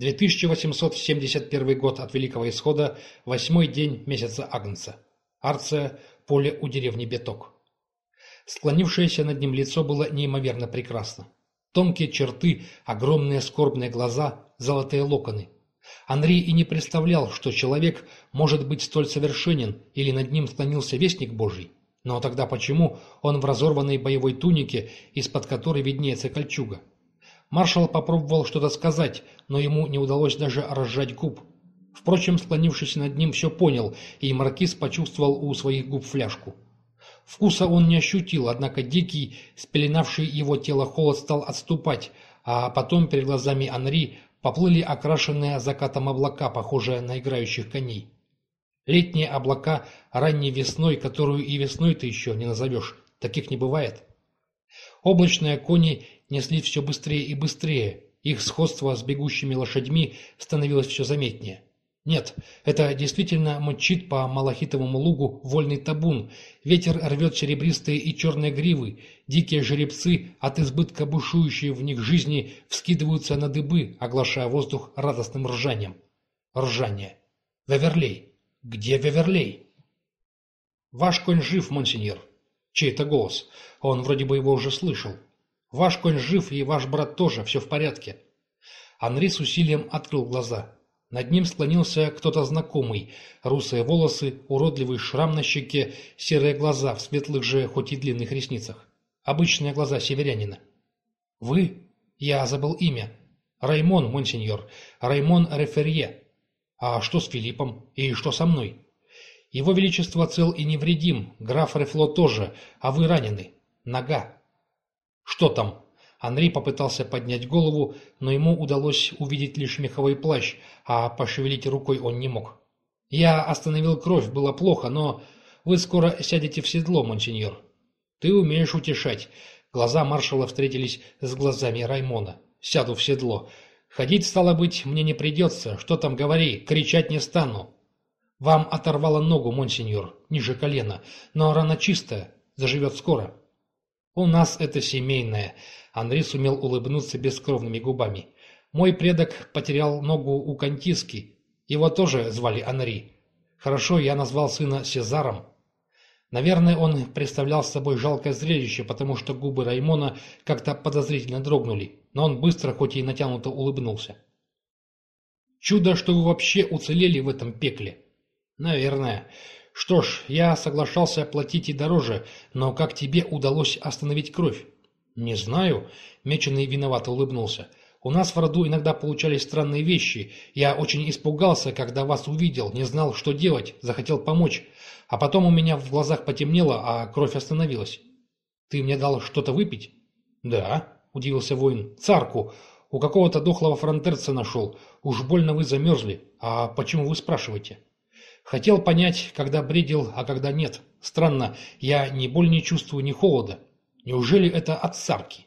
2871 год от Великого Исхода, восьмой день месяца Агнца. Арция, поле у деревни Беток. Склонившееся над ним лицо было неимоверно прекрасно. Тонкие черты, огромные скорбные глаза, золотые локоны. Анри и не представлял, что человек может быть столь совершенен или над ним склонился Вестник Божий. Но тогда почему он в разорванной боевой тунике, из-под которой виднеется кольчуга? Маршал попробовал что-то сказать, но ему не удалось даже разжать губ. Впрочем, склонившись над ним, все понял, и маркиз почувствовал у своих губ фляжку. Вкуса он не ощутил, однако дикий, спеленавший его тело холод стал отступать, а потом перед глазами Анри поплыли окрашенные закатом облака, похожие на играющих коней. Летние облака ранней весной, которую и весной ты еще не назовешь, таких не бывает. Облачные кони несли все быстрее и быстрее, их сходство с бегущими лошадьми становилось все заметнее. Нет, это действительно мчит по малахитовому лугу вольный табун, ветер рвет серебристые и черные гривы, дикие жеребцы, от избытка бушующей в них жизни, вскидываются на дыбы, оглашая воздух радостным ржанием. Ржание. Веверлей. Где Веверлей? Ваш конь жив, монсеньор. Чей-то голос. Он вроде бы его уже слышал. Ваш конь жив, и ваш брат тоже, все в порядке. Анри с усилием открыл глаза. Над ним склонился кто-то знакомый. Русые волосы, уродливый шрам на щеке, серые глаза в светлых же, хоть и длинных ресницах. Обычные глаза северянина. «Вы?» Я забыл имя. «Раймон, монсеньор. Раймон Реферье. А что с Филиппом? И что со мной?» «Его Величество цел и невредим. Граф Рефло тоже. А вы ранены. Нога». «Что там?» Анри попытался поднять голову, но ему удалось увидеть лишь меховой плащ, а пошевелить рукой он не мог. «Я остановил кровь, было плохо, но вы скоро сядете в седло, монсеньор». «Ты умеешь утешать». Глаза маршала встретились с глазами Раймона. «Сяду в седло. Ходить, стало быть, мне не придется. Что там говори, кричать не стану». «Вам оторвало ногу, монсеньор, ниже колена, но рана чистая, заживет скоро». «У нас это семейное», — Андрей сумел улыбнуться бескровными губами. «Мой предок потерял ногу у Кантиски. Его тоже звали Анри. Хорошо, я назвал сына Сезаром. Наверное, он представлял собой жалкое зрелище, потому что губы Раймона как-то подозрительно дрогнули, но он быстро, хоть и натянуто улыбнулся. «Чудо, что вы вообще уцелели в этом пекле». «Наверное. Что ж, я соглашался платить и дороже, но как тебе удалось остановить кровь? Не знаю. Меченый виновато улыбнулся. У нас в роду иногда получались странные вещи. Я очень испугался, когда вас увидел, не знал, что делать, захотел помочь. А потом у меня в глазах потемнело, а кровь остановилась. Ты мне дал что-то выпить? Да, удивился воин. Царку. У какого-то дохлого фронтерца нашел. Уж больно вы замерзли. А почему вы спрашиваете? Хотел понять, когда бредил, а когда нет. Странно, я ни боль не чувствую, ни холода. Неужели это от сарки?